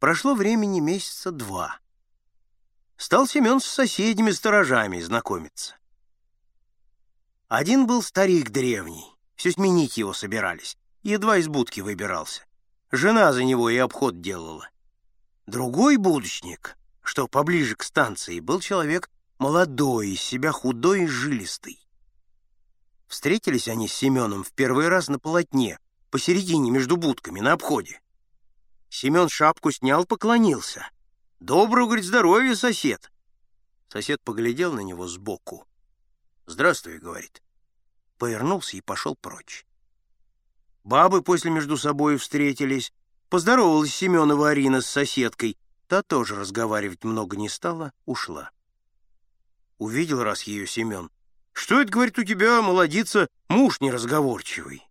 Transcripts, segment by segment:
Прошло времени месяца два. Стал Семен с соседями-сторожами знакомиться. Один был старик древний, все сменить его собирались, едва из будки выбирался. Жена за него и обход делала. Другой будочник, что поближе к станции, был человек молодой, из себя худой и жилистый. Встретились они с Семеном в первый раз на полотне, посередине между будками, на обходе. Семен шапку снял, поклонился. «Доброго, говорит, здоровья, сосед!» Сосед поглядел на него сбоку. «Здравствуй», — говорит. Повернулся и пошел прочь. Бабы после между собой встретились. Поздоровалась Семенова Арина с соседкой. Та тоже разговаривать много не стала, ушла. Увидел раз ее Семен. «Что это, — говорит, — у тебя, молодица, муж неразговорчивый?»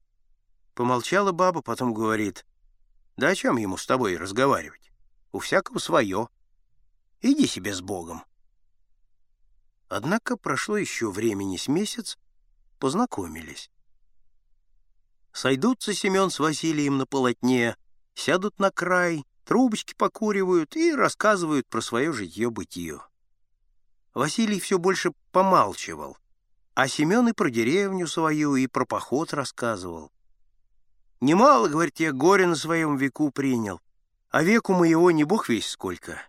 Помолчала баба, потом говорит. «Да о чем ему с тобой разговаривать? У всякого свое. Иди себе с Богом». Однако прошло еще времени с месяц, познакомились. Сойдутся Семен с Василием на полотне, сядут на край, трубочки покуривают и рассказывают про свое житье-бытие. Василий все больше помалчивал, а Семен и про деревню свою, и про поход рассказывал. «Немало, — говорит, — я горе на своем веку принял, а веку моего не бог весь сколько.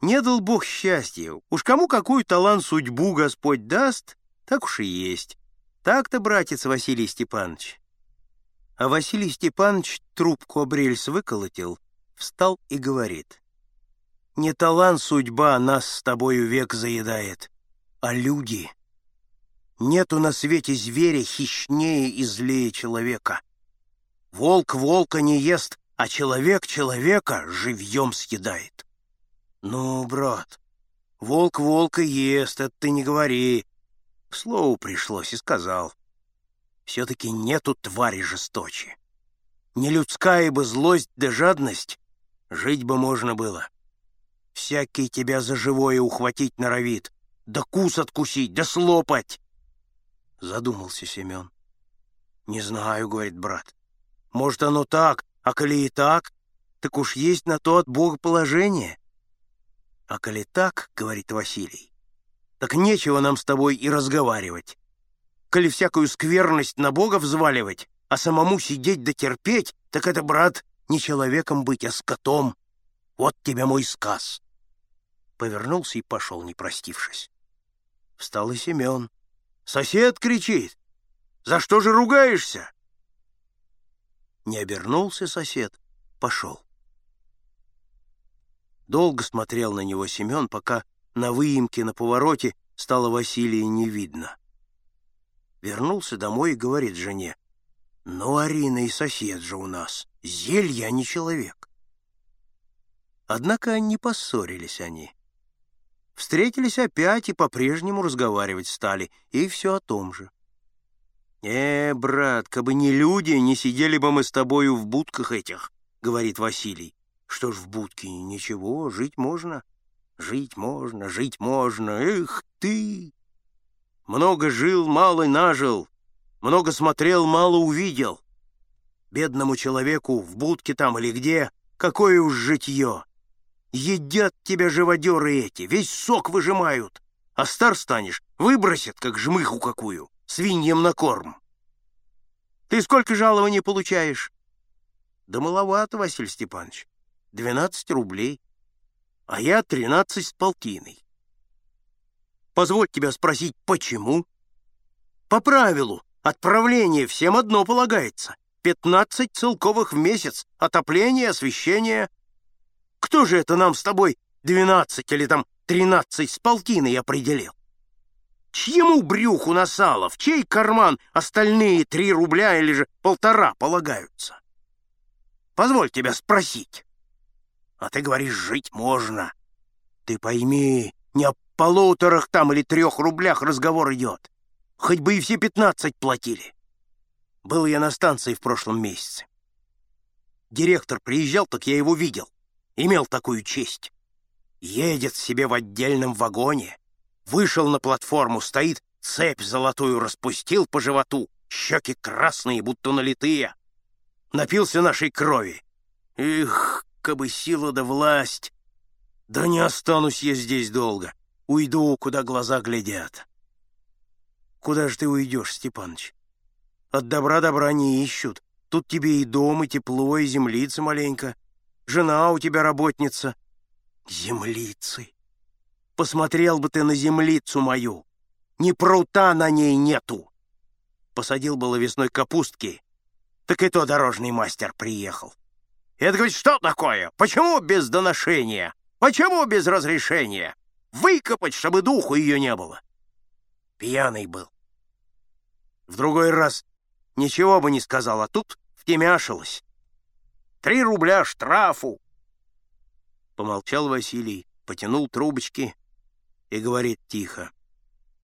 Не дал бог счастья, уж кому какой талант судьбу Господь даст, так уж и есть. Так-то, братец Василий Степанович». А Василий Степанович трубку об рельс выколотил, встал и говорит. «Не талант судьба нас с тобою век заедает, а люди. Нету на свете зверя хищнее и злее человека. Волк волка не ест, а человек человека живьем съедает. Ну, брат, волк волка ест, это ты не говори. К слову пришлось и сказал все-таки нету твари жесточе. Не людская бы злость да жадность, жить бы можно было. Всякий тебя за живое ухватить норовит, да кус откусить, да слопать. Задумался Семен. Не знаю, говорит брат. Может, оно так, а коли и так, так уж есть на то от Бога положение. А коли так, говорит Василий, так нечего нам с тобой и разговаривать коли всякую скверность на Бога взваливать, а самому сидеть да терпеть, так это, брат, не человеком быть, а скотом. Вот тебе мой сказ. Повернулся и пошел, не простившись. Встал и Семен. Сосед кричит. За что же ругаешься? Не обернулся сосед, пошел. Долго смотрел на него Семен, пока на выемке на повороте стало Василия не видно. Вернулся домой и говорит жене, «Ну, Арина и сосед же у нас, зелье, а не человек». Однако не поссорились они. Встретились опять и по-прежнему разговаривать стали, и все о том же. «Э, брат, кабы не люди, не сидели бы мы с тобою в будках этих», — говорит Василий. «Что ж в будке? Ничего, жить можно. Жить можно, жить можно. Эх ты!» Много жил, мало нажил, много смотрел, мало увидел. Бедному человеку в будке там или где, какое уж житье. Едят тебя живодеры эти, весь сок выжимают, а стар станешь, выбросят, как жмыху какую, свиньям на корм. Ты сколько жалований получаешь? Да маловато, Василий Степанович, двенадцать рублей, а я тринадцать с полтиной. Позволь тебя спросить, почему? По правилу, отправление всем одно полагается. Пятнадцать целковых в месяц, отопление, освещение. Кто же это нам с тобой двенадцать или там тринадцать с полтиной определил? Чьему брюху на сало, в чей карман остальные три рубля или же полтора полагаются? Позволь тебя спросить. А ты говоришь, жить можно. Ты пойми, не о полуторах там или трех рублях разговор идет. Хоть бы и все пятнадцать платили. Был я на станции в прошлом месяце. Директор приезжал, так я его видел. Имел такую честь. Едет себе в отдельном вагоне. Вышел на платформу, стоит, цепь золотую распустил по животу, щеки красные, будто налитые. Напился нашей крови. Их, бы сила да власть! Да не останусь я здесь долго. Уйду, куда глаза глядят. Куда же ты уйдешь, Степаныч? От добра добра не ищут. Тут тебе и дом, и тепло, и землица маленько. Жена у тебя работница. Землицы. Посмотрел бы ты на землицу мою. Ни прута на ней нету. Посадил было весной капустки. Так и то дорожный мастер приехал. Это, говорит, что такое? Почему без доношения? Почему без разрешения? Выкопать, чтобы духу ее не было. Пьяный был. В другой раз ничего бы не сказал, а тут втемяшилась. Три рубля штрафу. Помолчал Василий, потянул трубочки и говорит тихо.